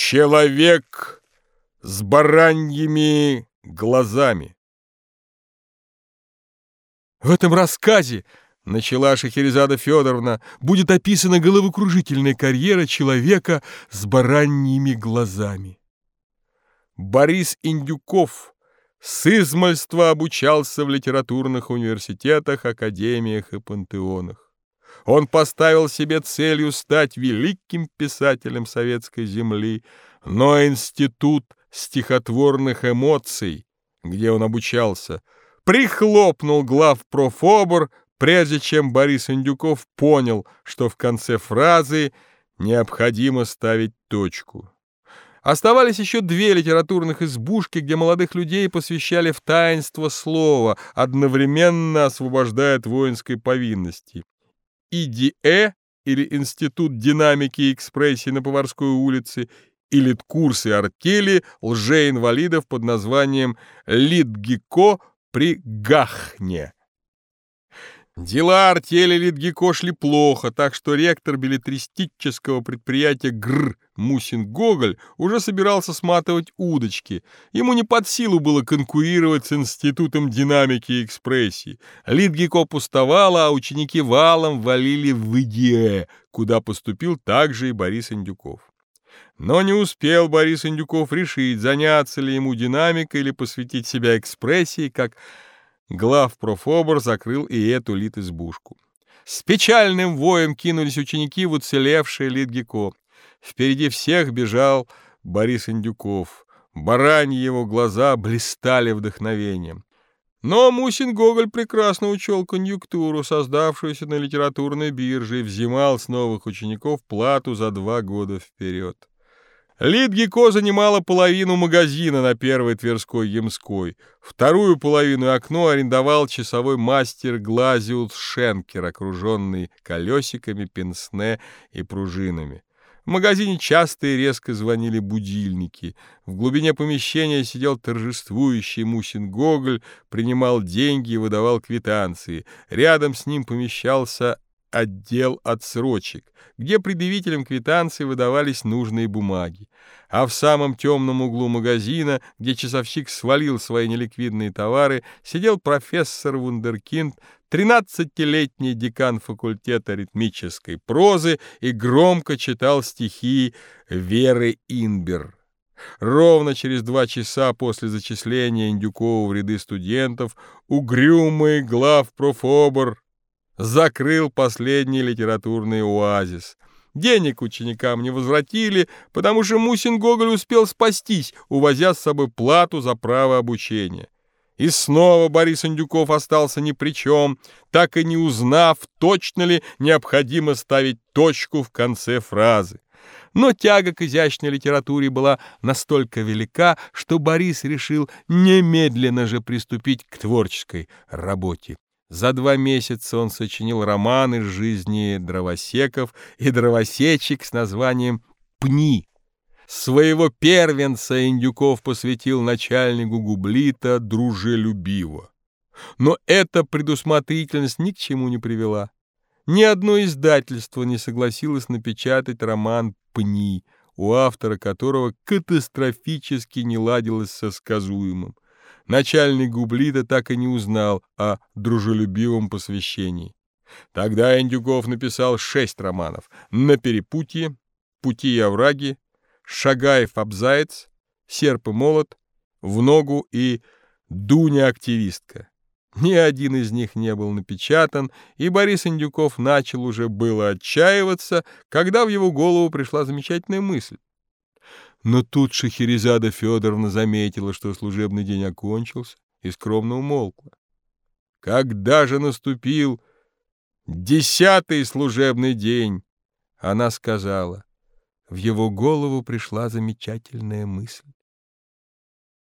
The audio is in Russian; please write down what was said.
Человек с бараньими глазами. В этом рассказе, начала Шахерезада Федоровна, будет описана головокружительная карьера человека с бараньими глазами. Борис Индюков с измальства обучался в литературных университетах, академиях и пантеонах. Он поставил себе целью стать великим писателем советской земли, но институт стихотворных эмоций, где он обучался, прихлопнул глав профобор, прежде чем Борис Индюков понял, что в конце фразы необходимо ставить точку. Оставались еще две литературных избушки, где молодых людей посвящали в таинство слова, одновременно освобождая от воинской повинности. ИДЭ или Институт динамики и экспрессии на Поварской улице или курсы артели лжеинвалидов под названием Литгико при Гахне. Дела артели Литгико шли плохо, так что ректор билетристического предприятия ГР Мусин Гоголь уже собирался сматывать удочки. Ему не под силу было конкурировать с Институтом динамики и экспрессии. Литгико пустовало, а ученики валом валили в ИДЕ, куда поступил также и Борис Индюков. Но не успел Борис Индюков решить, заняться ли ему динамикой или посвятить себя экспрессии, как Глав профобор закрыл и эту лит-избушку. С печальным воем кинулись ученики в уцелевшее Литгико. Впереди всех бежал Борис Индюков. Бараньи его глаза блистали вдохновением. Но Мусин Гоголь прекрасно учел конъюнктуру, создавшуюся на литературной бирже, и взимал с новых учеников плату за два года вперед. Литгико занимала половину магазина на Первой Тверской Ямской. Вторую половину окно арендовал часовой мастер Глазиус Шенкер, окруженный колесиками, пенсне и пружинами. В магазине часто и резко звонили будильники. В глубине помещения сидел торжествующий Мусин Гоголь, принимал деньги и выдавал квитанции. Рядом с ним помещался отдел отсрочек, где предъявителям квитанции выдавались нужные бумаги. А в самом темном углу магазина, где часовщик свалил свои неликвидные товары, сидел профессор Вундеркинд, тринадцатилетний декан факультета ритмической прозы и громко читал стихи Веры Инбер. Ровно через два часа после зачисления Индюкова в ряды студентов угрюмый глав профобор закрыл последний литературный оазис. Денег ученикам не возвратили, потому что Мусин Гоголь успел спастись, увозя с собой плату за право обучения. И снова Борис Индюков остался ни при чем, так и не узнав, точно ли необходимо ставить точку в конце фразы. Но тяга к изящной литературе была настолько велика, что Борис решил немедленно же приступить к творческой работе. За два месяца он сочинил роман из жизни дровосеков и дровосечек с названием «Пни». Своего первенца Индюков посвятил начальнику Гублита дружелюбиво. Но эта предусмотрительность ни к чему не привела. Ни одно издательство не согласилось напечатать роман «Пни», у автора которого катастрофически не ладилось со сказуемым начальник Гублита так и не узнал о дружелюбивом посвящении. Тогда Индюков написал шесть романов «На перепутье», «Пути и овраги», «Шагаев-обзаец», «Серп и молот», «В ногу» и «Дуня-активистка». Ни один из них не был напечатан, и Борис Индюков начал уже было отчаиваться, когда в его голову пришла замечательная мысль. Но тут Шахерезада Федоровна заметила, что служебный день окончился, и скромно умолкла. Когда же наступил десятый служебный день, она сказала, в его голову пришла замечательная мысль.